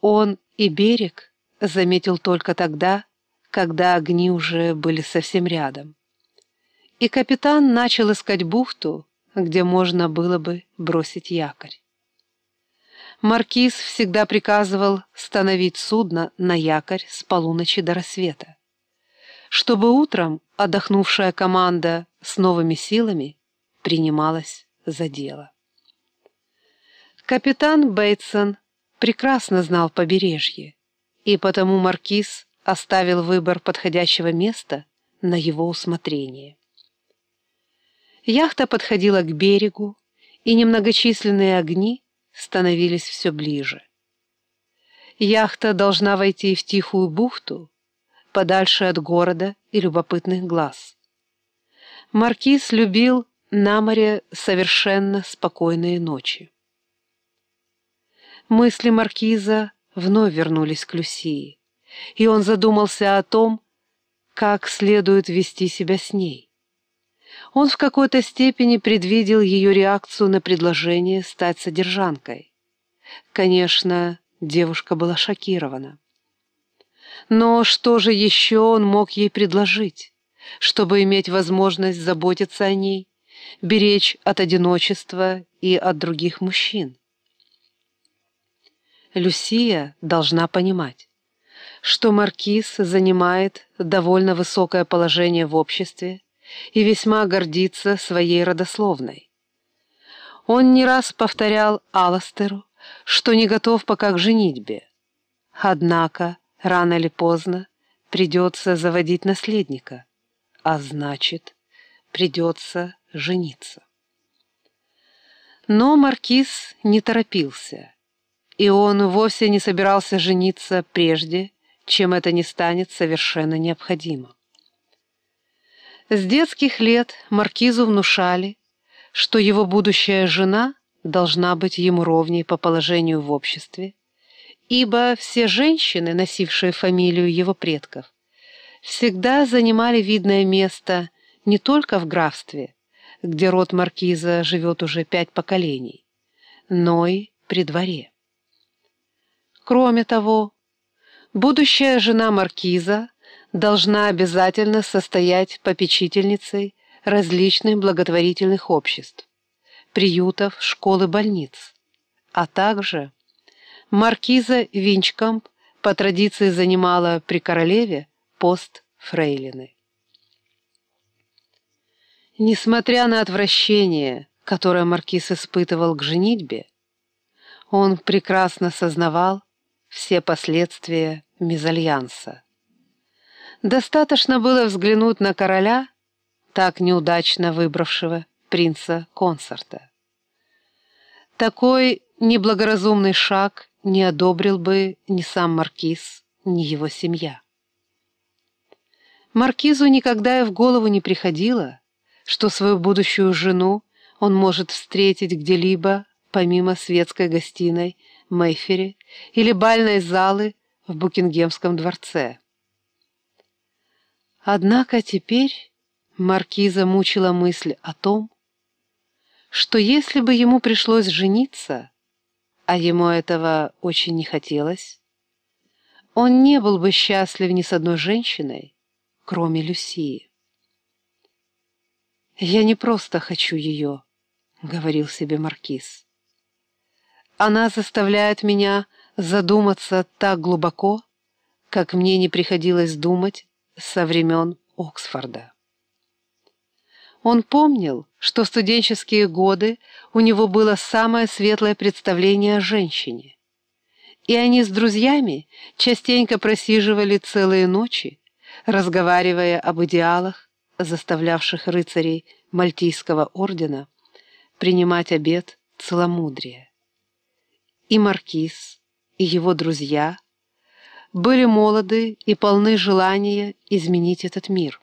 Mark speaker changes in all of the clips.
Speaker 1: Он и берег заметил только тогда, когда огни уже были совсем рядом. И капитан начал искать бухту, где можно было бы бросить якорь. Маркиз всегда приказывал становить судно на якорь с полуночи до рассвета, чтобы утром отдохнувшая команда с новыми силами принималась за дело. Капитан Бейтсон прекрасно знал побережье, и потому маркиз оставил выбор подходящего места на его усмотрение. Яхта подходила к берегу, и немногочисленные огни становились все ближе. Яхта должна войти в тихую бухту, подальше от города и любопытных глаз. Маркиз любил на море совершенно спокойные ночи. Мысли маркиза вновь вернулись к Люсии, и он задумался о том, как следует вести себя с ней. Он в какой-то степени предвидел ее реакцию на предложение стать содержанкой. Конечно, девушка была шокирована. Но что же еще он мог ей предложить, чтобы иметь возможность заботиться о ней, беречь от одиночества и от других мужчин? Люсия должна понимать, что маркиз занимает довольно высокое положение в обществе и весьма гордится своей родословной. Он не раз повторял Аластеру, что не готов пока к женитьбе. Однако, рано или поздно, придется заводить наследника, а значит, придется жениться. Но маркиз не торопился и он вовсе не собирался жениться прежде, чем это не станет совершенно необходимо. С детских лет маркизу внушали, что его будущая жена должна быть ему ровней по положению в обществе, ибо все женщины, носившие фамилию его предков, всегда занимали видное место не только в графстве, где род маркиза живет уже пять поколений, но и при дворе. Кроме того, будущая жена маркиза должна обязательно состоять попечительницей различных благотворительных обществ, приютов, школ и больниц, а также маркиза Винчкамп по традиции занимала при королеве пост фрейлины. Несмотря на отвращение, которое маркиз испытывал к женитьбе, он прекрасно сознавал, все последствия мезальянса. Достаточно было взглянуть на короля, так неудачно выбравшего принца-консорта. Такой неблагоразумный шаг не одобрил бы ни сам маркиз, ни его семья. Маркизу никогда и в голову не приходило, что свою будущую жену он может встретить где-либо, помимо светской гостиной Мейфере или бальной залы в Букингемском дворце. Однако теперь маркиза мучила мысль о том, что если бы ему пришлось жениться, а ему этого очень не хотелось, он не был бы счастлив ни с одной женщиной, кроме Люсии. «Я не просто хочу ее», — говорил себе маркиз. Она заставляет меня задуматься так глубоко, как мне не приходилось думать со времен Оксфорда. Он помнил, что в студенческие годы у него было самое светлое представление о женщине, и они с друзьями частенько просиживали целые ночи, разговаривая об идеалах, заставлявших рыцарей Мальтийского ордена принимать обет целомудрия и маркиз, и его друзья были молоды и полны желания изменить этот мир.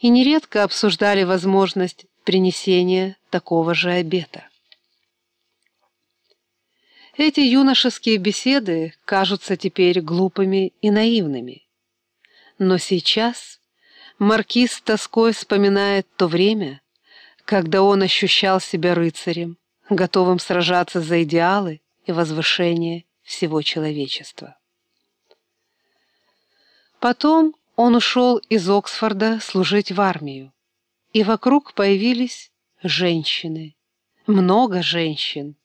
Speaker 1: И нередко обсуждали возможность принесения такого же обета. Эти юношеские беседы кажутся теперь глупыми и наивными. Но сейчас маркиз тоской вспоминает то время, когда он ощущал себя рыцарем, готовым сражаться за идеалы и возвышение всего человечества. Потом он ушел из Оксфорда служить в армию, и вокруг появились женщины, много женщин,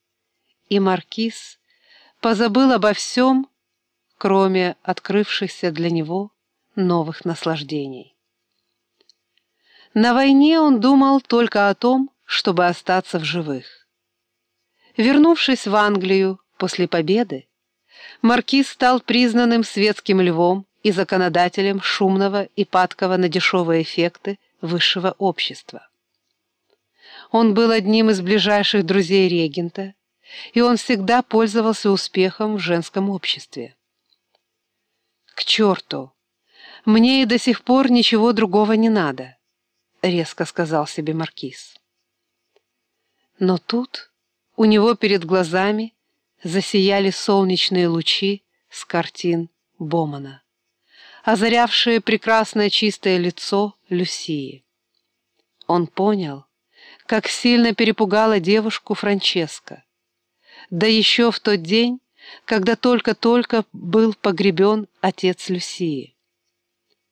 Speaker 1: и маркиз позабыл обо всем, кроме открывшихся для него новых наслаждений. На войне он думал только о том, чтобы остаться в живых. Вернувшись в Англию после победы, маркиз стал признанным светским львом и законодателем шумного и падкого на дешевые эффекты высшего общества. Он был одним из ближайших друзей регента, и он всегда пользовался успехом в женском обществе. «К черту! Мне и до сих пор ничего другого не надо», — резко сказал себе маркиз. Но тут у него перед глазами засияли солнечные лучи с картин Бомана, озарявшие прекрасное чистое лицо Люсии. Он понял, как сильно перепугала девушку Франческа, да еще в тот день, когда только-только был погребен отец Люсии.